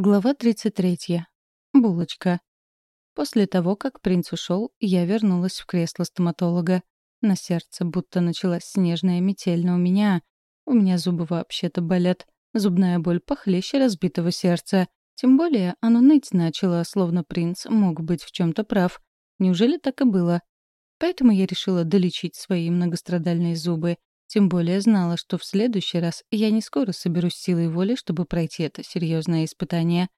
Глава 33. Булочка. После того, как принц ушел, я вернулась в кресло стоматолога. На сердце будто началась снежная метель, но у меня... У меня зубы вообще-то болят. Зубная боль похлеще разбитого сердца. Тем более оно ныть начало, словно принц мог быть в чем то прав. Неужели так и было? Поэтому я решила долечить свои многострадальные зубы. Тем более знала, что в следующий раз я не скоро соберусь силой воли, чтобы пройти это серьезное испытание.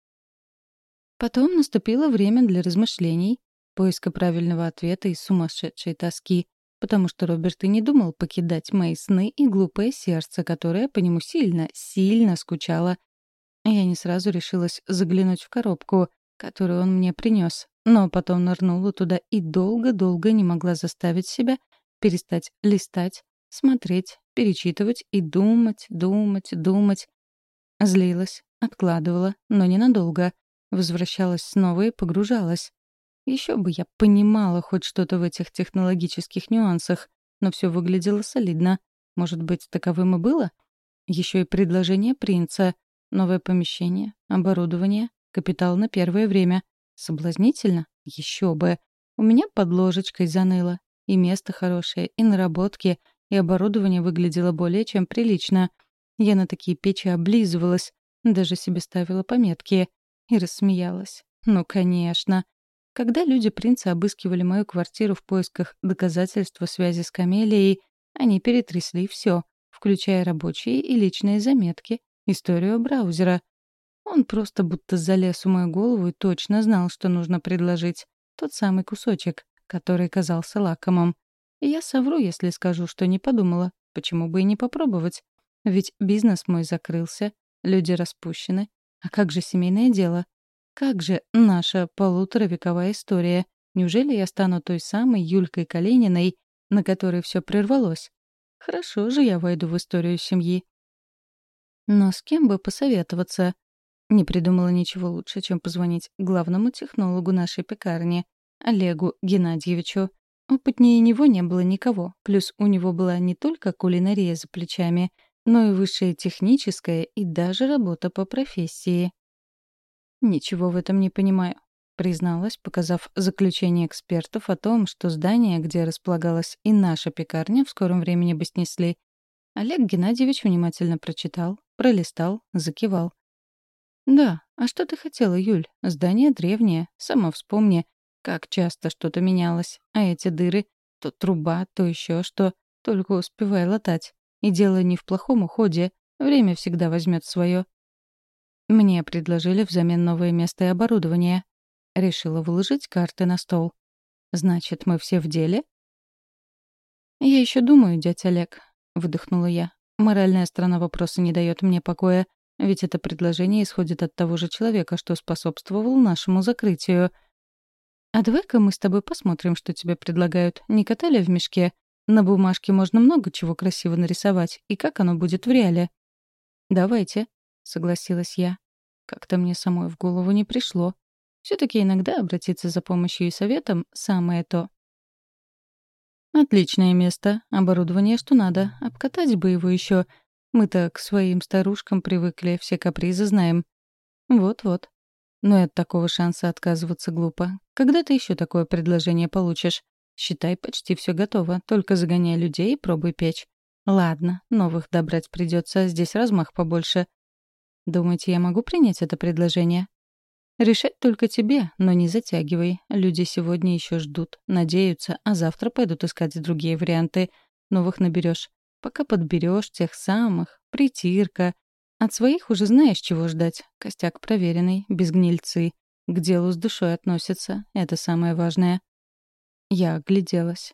Потом наступило время для размышлений, поиска правильного ответа и сумасшедшей тоски, потому что Роберт и не думал покидать мои сны и глупое сердце, которое по нему сильно, сильно скучало. Я не сразу решилась заглянуть в коробку, которую он мне принес, но потом нырнула туда и долго-долго не могла заставить себя перестать листать, смотреть, перечитывать и думать, думать, думать. Злилась, откладывала, но ненадолго. Возвращалась снова и погружалась. Еще бы я понимала хоть что-то в этих технологических нюансах, но все выглядело солидно. Может быть, таковым и было? Еще и предложение принца. Новое помещение, оборудование, капитал на первое время. Соблазнительно? Еще бы. У меня под ложечкой заныло. И место хорошее, и наработки, и оборудование выглядело более чем прилично. Я на такие печи облизывалась, даже себе ставила пометки. И рассмеялась. Ну, конечно. Когда люди принца обыскивали мою квартиру в поисках доказательства связи с Камелией, они перетрясли все, включая рабочие и личные заметки, историю браузера. Он просто будто залез в мою голову и точно знал, что нужно предложить. Тот самый кусочек, который казался лакомым. Я совру, если скажу, что не подумала. Почему бы и не попробовать? Ведь бизнес мой закрылся, люди распущены. А как же семейное дело? Как же наша полуторавековая история? Неужели я стану той самой Юлькой Калининой, на которой все прервалось? Хорошо же я войду в историю семьи. Но с кем бы посоветоваться? Не придумала ничего лучше, чем позвонить главному технологу нашей пекарни, Олегу Геннадьевичу. Опытнее него не было никого, плюс у него была не только кулинария за плечами, но и высшая техническая и даже работа по профессии. «Ничего в этом не понимаю», — призналась, показав заключение экспертов о том, что здание, где располагалась и наша пекарня, в скором времени бы снесли. Олег Геннадьевич внимательно прочитал, пролистал, закивал. «Да, а что ты хотела, Юль? Здание древнее, сама вспомни. Как часто что-то менялось, а эти дыры — то труба, то еще что, только успевай латать. И дело не в плохом уходе, время всегда возьмет свое. Мне предложили взамен новое место и оборудование. Решила выложить карты на стол. Значит, мы все в деле? Я еще думаю, дядя Олег, выдохнула я. Моральная сторона вопроса не дает мне покоя, ведь это предложение исходит от того же человека, что способствовал нашему закрытию — «А давай-ка мы с тобой посмотрим, что тебе предлагают. Не катали в мешке? На бумажке можно много чего красиво нарисовать. И как оно будет в реале?» «Давайте», — согласилась я. Как-то мне самой в голову не пришло. все таки иногда обратиться за помощью и советом — самое то. «Отличное место. Оборудование, что надо. Обкатать бы его еще. Мы-то к своим старушкам привыкли, все капризы знаем. Вот-вот. Но и от такого шанса отказываться глупо. Когда ты еще такое предложение получишь? Считай, почти все готово, только загоняй людей и пробуй печь. Ладно, новых добрать придется, здесь размах побольше. Думаете, я могу принять это предложение? Решать только тебе, но не затягивай. Люди сегодня еще ждут, надеются, а завтра пойдут искать другие варианты. Новых наберешь. Пока подберешь тех самых, притирка, от своих уже знаешь, чего ждать. Костяк проверенный, без гнильцы. К делу с душой относятся. Это самое важное. Я огляделась.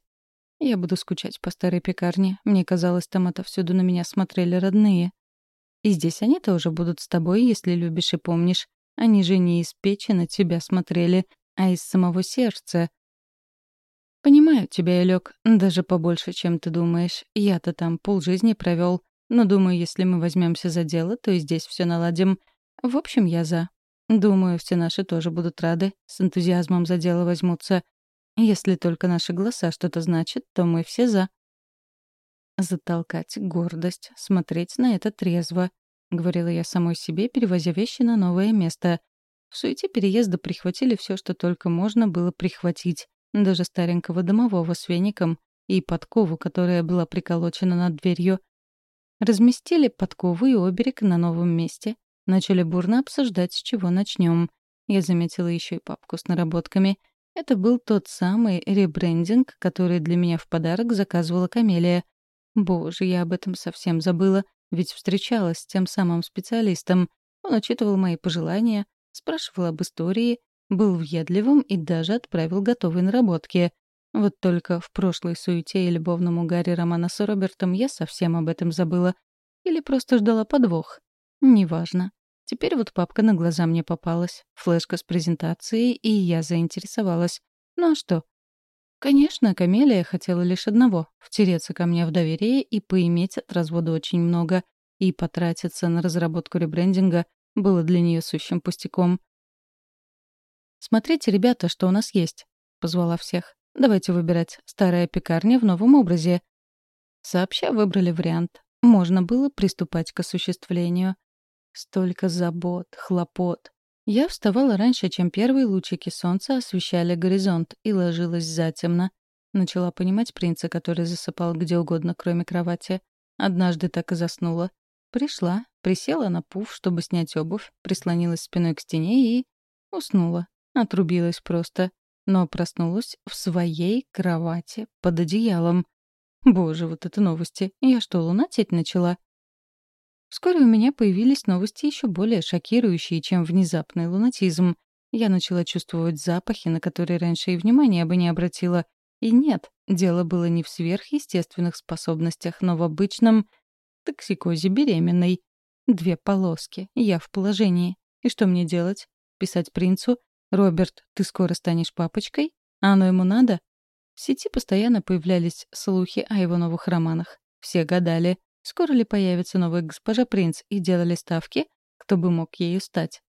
Я буду скучать по старой пекарне. Мне казалось, там отовсюду на меня смотрели родные. И здесь они тоже будут с тобой, если любишь и помнишь. Они же не из печи на тебя смотрели, а из самого сердца. Понимаю тебя, Илёк, даже побольше, чем ты думаешь. Я-то там полжизни провел. Но думаю, если мы возьмемся за дело, то и здесь все наладим. В общем, я за. Думаю, все наши тоже будут рады, с энтузиазмом за дело возьмутся. Если только наши голоса что-то значат, то мы все за. Затолкать гордость, смотреть на это трезво. — говорила я самой себе, перевозя вещи на новое место. В суете переезда прихватили все, что только можно было прихватить, даже старенького домового с веником и подкову, которая была приколочена над дверью. Разместили подкову и оберег на новом месте. Начали бурно обсуждать, с чего начнем. Я заметила еще и папку с наработками. Это был тот самый ребрендинг, который для меня в подарок заказывала Камелия. Боже, я об этом совсем забыла, ведь встречалась с тем самым специалистом. Он учитывал мои пожелания, спрашивал об истории, был въедливым и даже отправил готовые наработки. Вот только в прошлой суете и любовном угаре романа с Робертом я совсем об этом забыла. Или просто ждала подвох. Неважно. Теперь вот папка на глаза мне попалась, флешка с презентацией, и я заинтересовалась. Ну а что? Конечно, Камелия хотела лишь одного — втереться ко мне в доверие и поиметь от развода очень много. И потратиться на разработку ребрендинга было для нее сущим пустяком. «Смотрите, ребята, что у нас есть», — позвала всех. «Давайте выбирать старая пекарня в новом образе». Сообща выбрали вариант. Можно было приступать к осуществлению. Столько забот, хлопот. Я вставала раньше, чем первые лучики солнца освещали горизонт, и ложилась затемно. Начала понимать принца, который засыпал где угодно, кроме кровати. Однажды так и заснула. Пришла, присела на пуф, чтобы снять обувь, прислонилась спиной к стене и... уснула. Отрубилась просто. Но проснулась в своей кровати под одеялом. Боже, вот это новости. Я что, лунатить начала? Вскоре у меня появились новости еще более шокирующие, чем внезапный лунатизм. Я начала чувствовать запахи, на которые раньше и внимания бы не обратила. И нет, дело было не в сверхъестественных способностях, но в обычном токсикозе беременной. Две полоски, я в положении. И что мне делать? Писать принцу? «Роберт, ты скоро станешь папочкой? А оно ему надо?» В сети постоянно появлялись слухи о его новых романах. Все гадали, Скоро ли появится новая госпожа принц, и делали ставки, кто бы мог ею стать.